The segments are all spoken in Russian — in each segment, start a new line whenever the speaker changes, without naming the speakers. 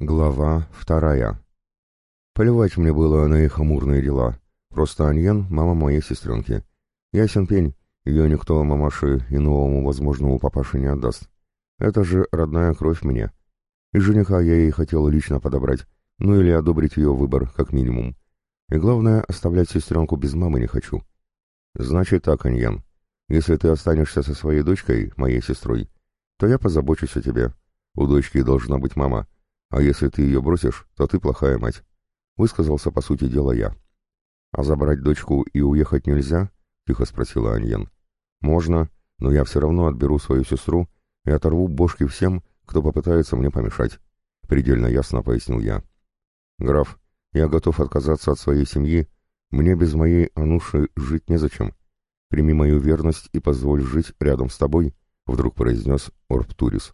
Глава вторая. Плевать мне было на их амурные дела. Просто Аньен — мама моей сестренки. Ясен пень, ее никто мамаше и новому возможному папаше не отдаст. Это же родная кровь мне. И жениха я ей хотел лично подобрать, ну или одобрить ее выбор, как минимум. И главное, оставлять сестренку без мамы не хочу. Значит так, Аньен, если ты останешься со своей дочкой, моей сестрой, то я позабочусь о тебе. У дочки должна быть мама — а если ты ее бросишь, то ты плохая мать. Высказался, по сути дела, я. А забрать дочку и уехать нельзя? Тихо спросила Аньен. Можно, но я все равно отберу свою сестру и оторву бошки всем, кто попытается мне помешать. Предельно ясно пояснил я. Граф, я готов отказаться от своей семьи. Мне без моей Ануши жить незачем. Прими мою верность и позволь жить рядом с тобой, вдруг произнес Орптурис.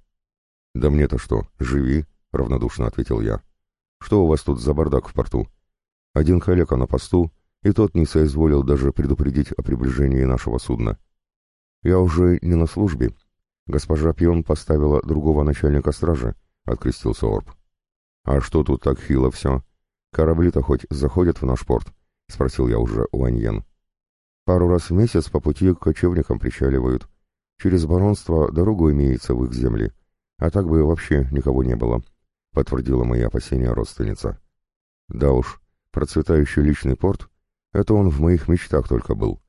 Да мне-то что, живи, — равнодушно ответил я. «Что у вас тут за бардак в порту? Один коллега на посту, и тот не соизволил даже предупредить о приближении нашего судна. Я уже не на службе. Госпожа Пьон поставила другого начальника стражи», — открестился Орб. «А что тут так хило все? Корабли-то хоть заходят в наш порт?» — спросил я уже у Аньен. «Пару раз в месяц по пути к кочевникам причаливают. Через баронство дорогу имеется в их земли, а так бы вообще никого не было», подтвердила мои опасения родственница. Да уж, процветающий личный порт — это он в моих мечтах только был.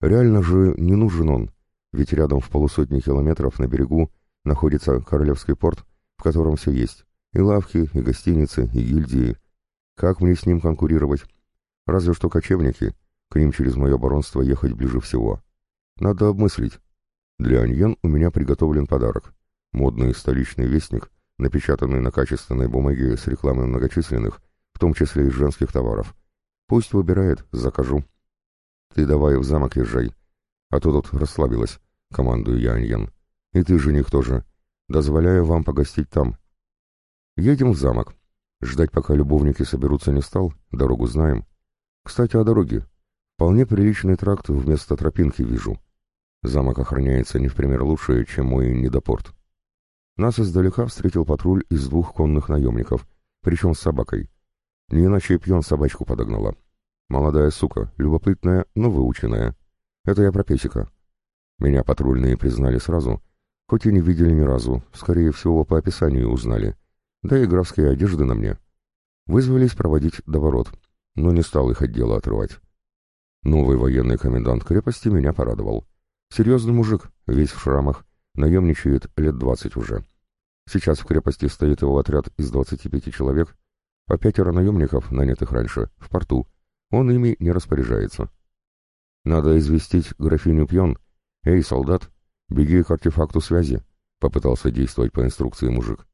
Реально же не нужен он, ведь рядом в полусотни километров на берегу находится Королевский порт, в котором все есть, и лавки, и гостиницы, и гильдии. Как мне с ним конкурировать? Разве что кочевники, к ним через мое баронство ехать ближе всего. Надо обмыслить. Для Аньен у меня приготовлен подарок. Модный столичный вестник — напечатанный на качественной бумаге с рекламой многочисленных, в том числе и женских товаров. Пусть выбирает, закажу. Ты давай в замок езжай. А то тут расслабилась, командую я Аньен. И ты, жених, тоже. Дозволяю вам погостить там. Едем в замок. Ждать, пока любовники соберутся, не стал, дорогу знаем. Кстати, о дороге. Вполне приличный тракт вместо тропинки вижу. Замок охраняется не в пример лучше, чем мой недопорт. Нас издалека встретил патруль из двух конных наемников, причем с собакой. Не иначе пьен собачку подогнала. Молодая сука, любопытная, но выученная. Это я про песика. Меня патрульные признали сразу, хоть и не видели ни разу, скорее всего, по описанию узнали. Да и графские одежды на мне. Вызвались проводить до ворот, но не стал их от дела отрывать. Новый военный комендант крепости меня порадовал. Серьезный мужик, весь в шрамах, наемничает лет двадцать уже. Сейчас в крепости стоит его отряд из 25 человек, по пятеро наемников, нанятых раньше, в порту. Он ими не распоряжается. Надо известить графиню Пьон. «Эй, солдат, беги к артефакту связи», — попытался действовать по инструкции мужик.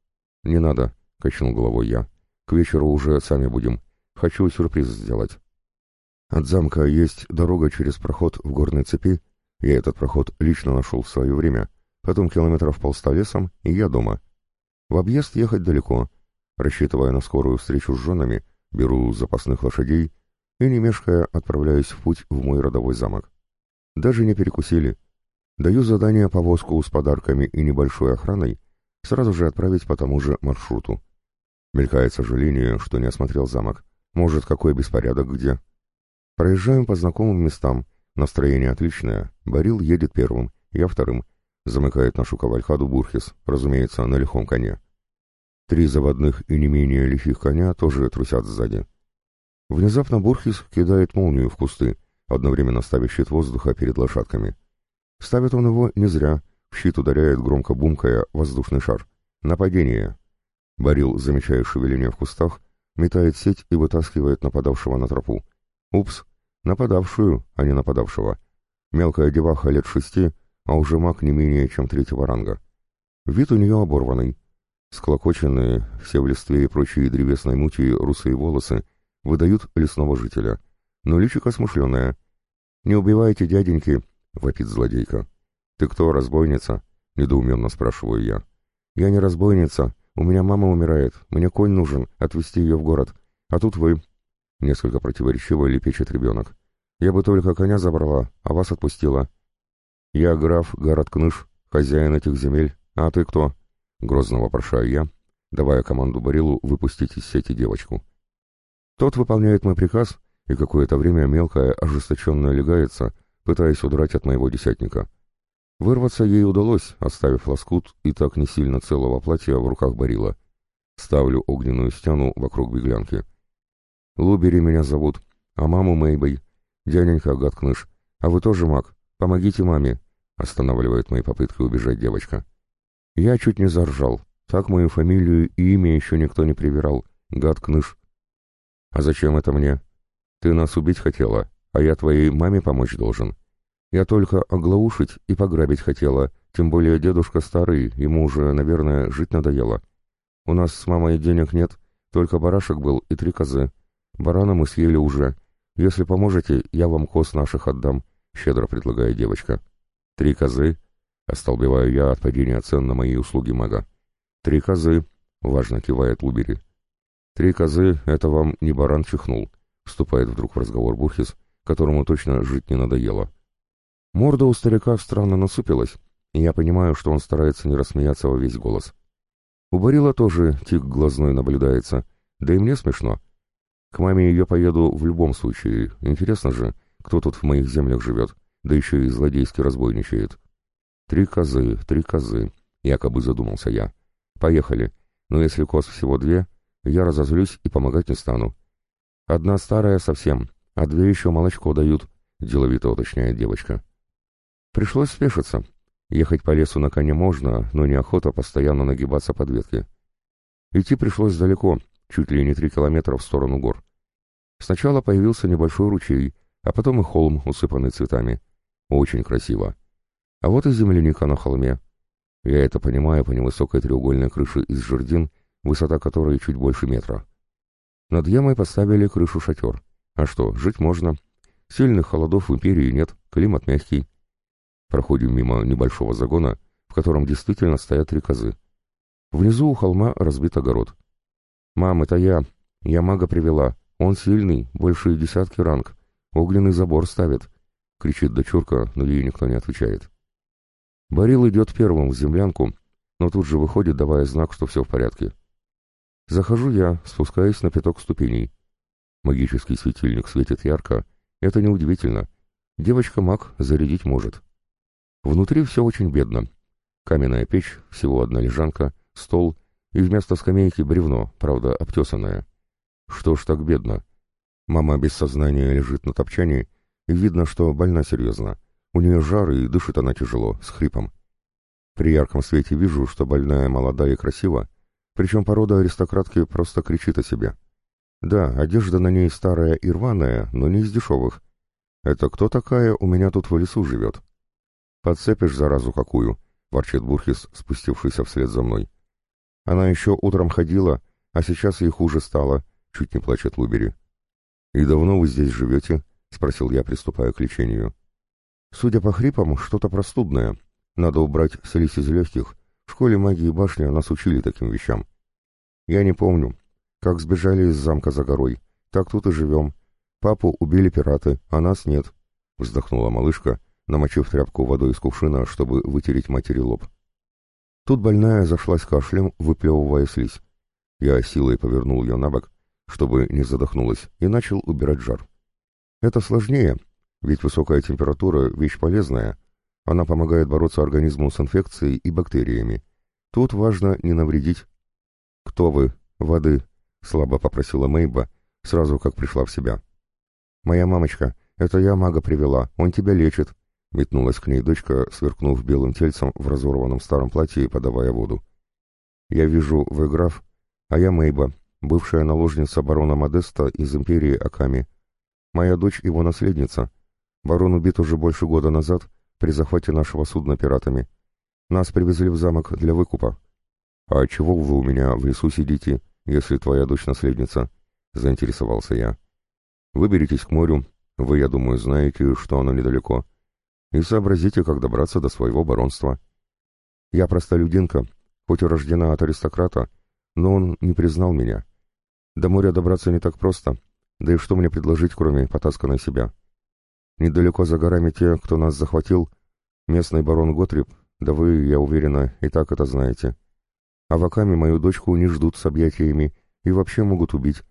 «Не надо», — качнул головой я. «К вечеру уже сами будем. Хочу сюрприз сделать». От замка есть дорога через проход в горной цепи. Я этот проход лично нашел в свое время. Потом километров полста лесом, и я дома. В объезд ехать далеко. Рассчитывая на скорую встречу с женами, беру запасных лошадей и, не мешкая, отправляюсь в путь в мой родовой замок. Даже не перекусили. Даю задание повозку с подарками и небольшой охраной сразу же отправить по тому же маршруту. Мелькает сожаление, что не осмотрел замок. Может, какой беспорядок где. Проезжаем по знакомым местам. Настроение отличное. Барил едет первым, я вторым — Замыкает нашу кавалькаду Бурхис, разумеется, на лихом коне. Три заводных и не менее лихих коня тоже трусят сзади. Внезапно Бурхис кидает молнию в кусты, одновременно ставя щит воздуха перед лошадками. Ставит он его не зря, в щит ударяет громко бумкая воздушный шар. Нападение. Барил, замечая шевеление в кустах, метает сеть и вытаскивает нападавшего на тропу. Упс, нападавшую, а не нападавшего. Мелкая деваха лет шести — а уже маг не менее чем третьего ранга. Вид у нее оборванный. Склокоченные, все в листве и прочие древесной мути русые волосы выдают лесного жителя. Но личико смышленое. «Не убивайте, дяденьки!» — вопит злодейка. «Ты кто, разбойница?» — недоуменно спрашиваю я. «Я не разбойница. У меня мама умирает. Мне конь нужен, отвезти ее в город. А тут вы...» Несколько противоречиво лепечет ребенок. «Я бы только коня забрала, а вас отпустила. «Я граф Гарат Кныш, хозяин этих земель. А ты кто?» — грозно вопрошаю я, давая команду Барилу выпустить из сети девочку. Тот выполняет мой приказ, и какое-то время мелкая ожесточенно легается, пытаясь удрать от моего десятника. Вырваться ей удалось, оставив лоскут и так не сильно целого платья в руках Барила. Ставлю огненную стену вокруг беглянки. Лубери меня зовут, а маму Мэйбой. Дяденька Гаткныш, а вы тоже маг? Помогите маме, останавливает мои попытки убежать девочка. Я чуть не заржал. Так мою фамилию и имя еще никто не привирал. Гаткныш. А зачем это мне? Ты нас убить хотела, а я твоей маме помочь должен. Я только оглаушить и пограбить хотела, тем более дедушка старый, ему уже, наверное, жить надоело. У нас с мамой денег нет, только барашек был и три козы. Барана мы съели уже. Если поможете, я вам коз наших отдам, — щедро предлагает девочка. Три козы? — остолбеваю я от падения цен на мои услуги мага. Три козы, — важно кивает Лубери. Три козы — это вам не баран чихнул, — вступает вдруг в разговор Бурхис, которому точно жить не надоело. Морда у старика странно насупилась, и я понимаю, что он старается не рассмеяться во весь голос. У Барила тоже тик глазной наблюдается, да и мне смешно. К маме ее поеду в любом случае. Интересно же, кто тут в моих землях живет, да еще и злодейски разбойничает. Три козы, три козы, якобы задумался я. Поехали. Но если коз всего две, я разозлюсь и помогать не стану. Одна старая совсем, а две еще молочко дают, деловито уточняет девочка. Пришлось спешиться. Ехать по лесу на коне можно, но неохота постоянно нагибаться под ветки. Идти пришлось далеко, чуть ли не три километра в сторону гор. Сначала появился небольшой ручей, а потом и холм, усыпанный цветами. Очень красиво. А вот и земляника на холме. Я это понимаю по невысокой треугольной крыше из жердин, высота которой чуть больше метра. Над ямой поставили крышу-шатер. А что, жить можно. Сильных холодов в империи нет, климат мягкий. Проходим мимо небольшого загона, в котором действительно стоят три козы. Внизу у холма разбит огород. «Мам, это я. Я мага привела. Он сильный, больше десятки ранг. Огненный забор ставит», — кричит дочурка, но ей никто не отвечает. Барил идет первым в землянку, но тут же выходит, давая знак, что все в порядке. Захожу я, спускаясь на пяток ступеней. Магический светильник светит ярко. Это неудивительно. Девочка-маг зарядить может. Внутри все очень бедно. Каменная печь, всего одна лежанка, стол и вместо скамейки бревно, правда, обтесанное. Что ж так бедно? Мама без сознания лежит на топчане, и видно, что больна серьезно. У нее жар, и дышит она тяжело, с хрипом. При ярком свете вижу, что больная молода и красива, причем порода аристократки просто кричит о себе. Да, одежда на ней старая и рваная, но не из дешевых. Это кто такая у меня тут в лесу живет? «Подцепишь заразу какую!» — ворчит Бурхис, спустившийся вслед за мной. «Она еще утром ходила, а сейчас ей хуже стало», — чуть не плачет Лубери. «И давно вы здесь живете?» — спросил я, приступая к лечению. «Судя по хрипам, что-то простудное. Надо убрать слизь из легких. В школе магии башни нас учили таким вещам. Я не помню. Как сбежали из замка за горой, так тут и живем. Папу убили пираты, а нас нет», — вздохнула малышка, намочив тряпку водой из кувшина, чтобы вытереть матери лоб. Тут больная зашлась кашлем, выплевывая слизь. Я силой повернул ее на бок, чтобы не задохнулась, и начал убирать жар. Это сложнее, ведь высокая температура — вещь полезная. Она помогает бороться организму с инфекцией и бактериями. Тут важно не навредить. «Кто вы? Воды?» — слабо попросила Мейба, сразу как пришла в себя. «Моя мамочка, это я мага привела, он тебя лечит», Метнулась к ней дочка, сверкнув белым тельцем в разорванном старом платье, подавая воду. «Я вижу, вы граф, а я Мейба, бывшая наложница барона Модеста из империи Аками. Моя дочь его наследница. Барон убит уже больше года назад при захвате нашего судна пиратами. Нас привезли в замок для выкупа. А чего вы у меня в лесу сидите, если твоя дочь наследница?» — заинтересовался я. «Выберитесь к морю. Вы, я думаю, знаете, что оно недалеко» и сообразите, как добраться до своего баронства. Я простолюдинка, хоть и рождена от аристократа, но он не признал меня. До моря добраться не так просто, да и что мне предложить, кроме потасканной себя? Недалеко за горами те, кто нас захватил, местный барон Готриб, да вы, я уверена, и так это знаете. А ваками мою дочку не ждут с объятиями и вообще могут убить.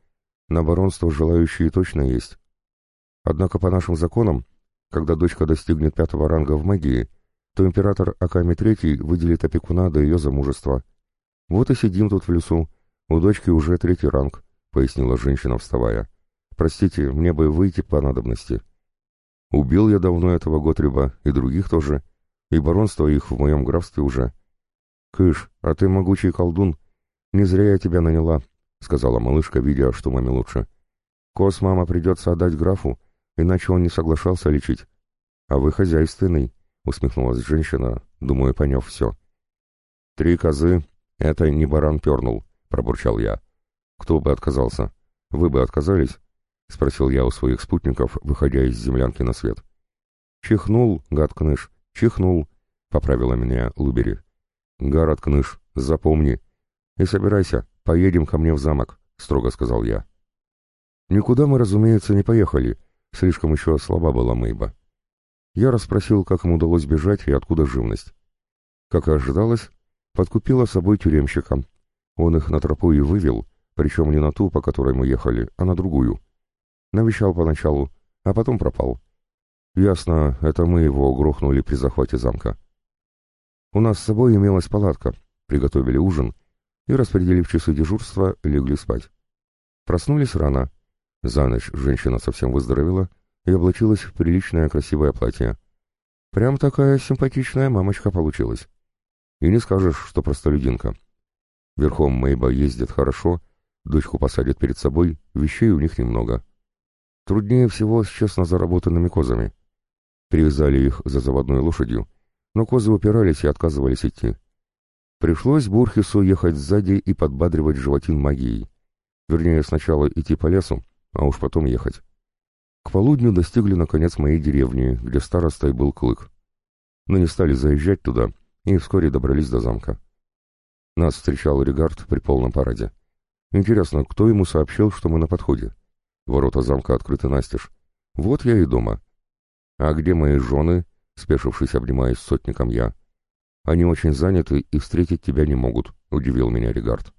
На баронство желающие точно есть. Однако по нашим законам, когда дочка достигнет пятого ранга в магии, то император Аками III выделит опекуна до ее замужества. Вот и сидим тут в лесу. У дочки уже третий ранг, — пояснила женщина, вставая. Простите, мне бы выйти по надобности. Убил я давно этого Готреба, и других тоже, и баронство их в моем графстве уже. Кыш, а ты могучий колдун. Не зря я тебя наняла, — сказала малышка, видя, что маме лучше. Кос мама придется отдать графу, иначе он не соглашался лечить. А вы хозяйственный, — усмехнулась женщина, думаю, поняв все. Три козы — это не баран пернул, — пробурчал я. Кто бы отказался? Вы бы отказались? — спросил я у своих спутников, выходя из землянки на свет. «Чихнул, гад Кныш, чихнул», — поправила меня Лубери. «Гарат Кныш, запомни. И собирайся, поедем ко мне в замок», — строго сказал я. Никуда мы, разумеется, не поехали, слишком еще слаба была Мэйба. Я расспросил, как им удалось бежать и откуда живность. Как и ожидалось, подкупила собой тюремщика. Он их на тропу и вывел, причем не на ту, по которой мы ехали, а на другую — Навещал поначалу, а потом пропал. Ясно, это мы его грохнули при захвате замка. У нас с собой имелась палатка, приготовили ужин и, распределив часы дежурства, легли спать. Проснулись рано. За ночь женщина совсем выздоровела и облачилась в приличное красивое платье. Прям такая симпатичная мамочка получилась. И не скажешь, что простолюдинка. Верхом Мейба ездит хорошо, дочку посадит перед собой, вещей у них немного. Труднее всего с честно заработанными козами. Привязали их за заводной лошадью, но козы упирались и отказывались идти. Пришлось Бурхису ехать сзади и подбадривать животин магией. Вернее, сначала идти по лесу, а уж потом ехать. К полудню достигли, наконец, моей деревни, где старостой был Клык. Но не стали заезжать туда, и вскоре добрались до замка. Нас встречал Регард при полном параде. Интересно, кто ему сообщил, что мы на подходе? Ворота замка открыты настежь. Вот я и дома. А где мои жены? Спешившись, обнимаясь с сотником я. Они очень заняты и встретить тебя не могут, удивил меня Регард.